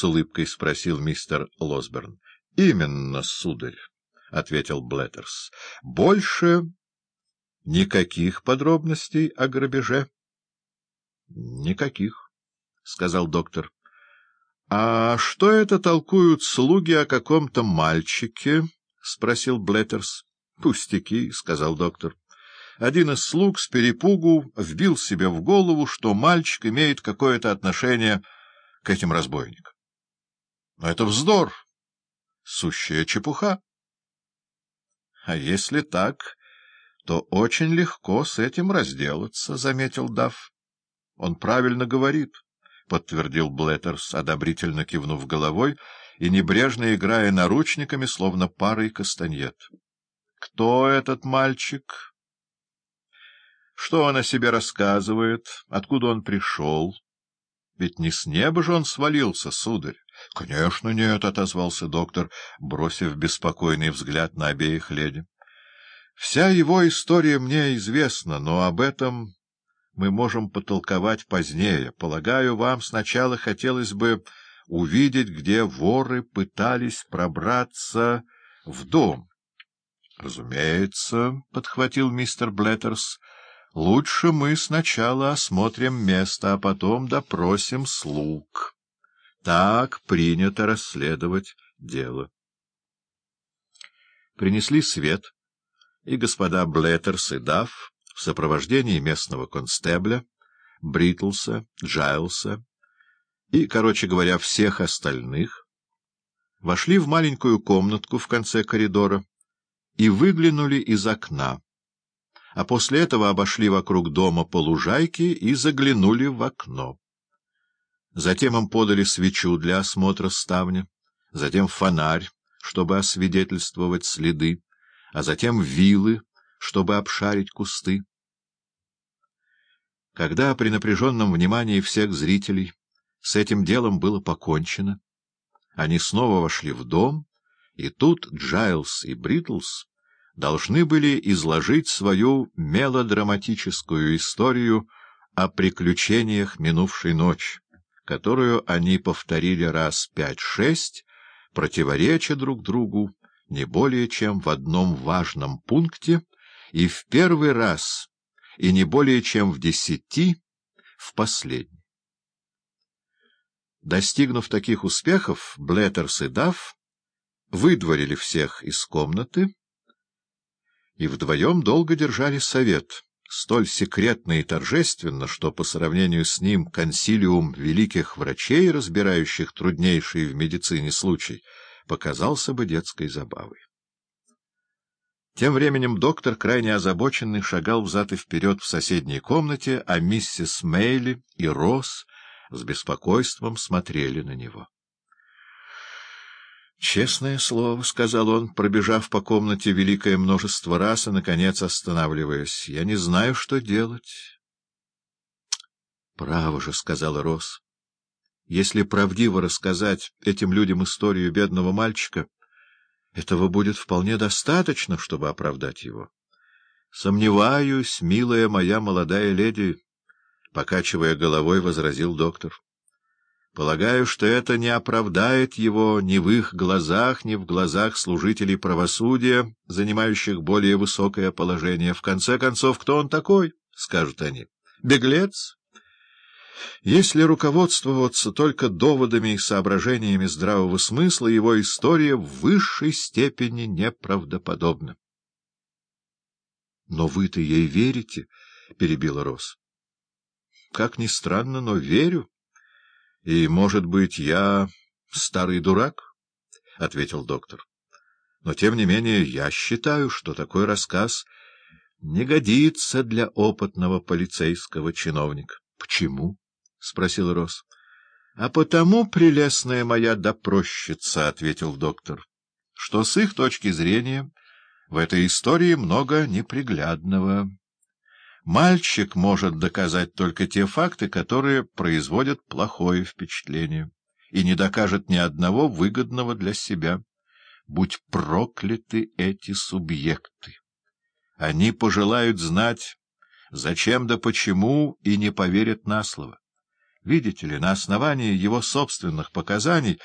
с улыбкой спросил мистер Лосберн. — Именно, сударь, — ответил Блеттерс. — Больше никаких подробностей о грабеже? — Никаких, — сказал доктор. — А что это толкуют слуги о каком-то мальчике? — спросил Блеттерс. — Пустяки, — сказал доктор. Один из слуг с перепугу вбил себе в голову, что мальчик имеет какое-то отношение к этим разбойникам. Но это вздор, сущая чепуха. А если так, то очень легко с этим разделаться, — заметил Дафф. — Он правильно говорит, — подтвердил Блеттерс, одобрительно кивнув головой и небрежно играя наручниками, словно парой кастаньет. — Кто этот мальчик? — что он о себе рассказывает? Откуда он пришел? Ведь не с неба же он свалился, сударь. — Конечно, нет, — отозвался доктор, бросив беспокойный взгляд на обеих леди. — Вся его история мне известна, но об этом мы можем потолковать позднее. Полагаю, вам сначала хотелось бы увидеть, где воры пытались пробраться в дом. — Разумеется, — подхватил мистер Блеттерс, — Лучше мы сначала осмотрим место, а потом допросим слуг. Так принято расследовать дело. Принесли свет, и господа Блеттерс и Дафф в сопровождении местного констебля, Бритлса, Джайлса и, короче говоря, всех остальных, вошли в маленькую комнатку в конце коридора и выглянули из окна а после этого обошли вокруг дома по лужайке и заглянули в окно. Затем им подали свечу для осмотра ставня, затем фонарь, чтобы освидетельствовать следы, а затем вилы, чтобы обшарить кусты. Когда при напряженном внимании всех зрителей с этим делом было покончено, они снова вошли в дом, и тут Джайлс и Бритлс должны были изложить свою мелодраматическую историю о приключениях минувшей ночи, которую они повторили раз пять-шесть, противореча друг другу не более чем в одном важном пункте и в первый раз, и не более чем в десяти в последний. Достигнув таких успехов, Блеттерс и Дафф выдворили всех из комнаты, и вдвоем долго держали совет, столь секретно и торжественно, что по сравнению с ним консилиум великих врачей, разбирающих труднейший в медицине случай, показался бы детской забавой. Тем временем доктор, крайне озабоченный, шагал взад и вперед в соседней комнате, а миссис Мейли и Росс с беспокойством смотрели на него. «Честное слово», — сказал он, пробежав по комнате великое множество раз и, наконец, останавливаясь, — «я не знаю, что делать». «Право же», — сказал Рос. «Если правдиво рассказать этим людям историю бедного мальчика, этого будет вполне достаточно, чтобы оправдать его». «Сомневаюсь, милая моя молодая леди», — покачивая головой, возразил доктор. Полагаю, что это не оправдает его ни в их глазах, ни в глазах служителей правосудия, занимающих более высокое положение. В конце концов, кто он такой, — скажут они. Беглец? Если руководствоваться только доводами и соображениями здравого смысла, его история в высшей степени неправдоподобна. — Но вы-то ей верите? — перебила Рос. — Как ни странно, но верю. — И, может быть, я старый дурак? — ответил доктор. — Но, тем не менее, я считаю, что такой рассказ не годится для опытного полицейского чиновника. — Почему? — спросил Рос. — А потому, прелестная моя допросчица, — ответил доктор, — что с их точки зрения в этой истории много неприглядного. Мальчик может доказать только те факты, которые производят плохое впечатление, и не докажет ни одного выгодного для себя. Будь прокляты эти субъекты! Они пожелают знать, зачем да почему, и не поверят на слово. Видите ли, на основании его собственных показаний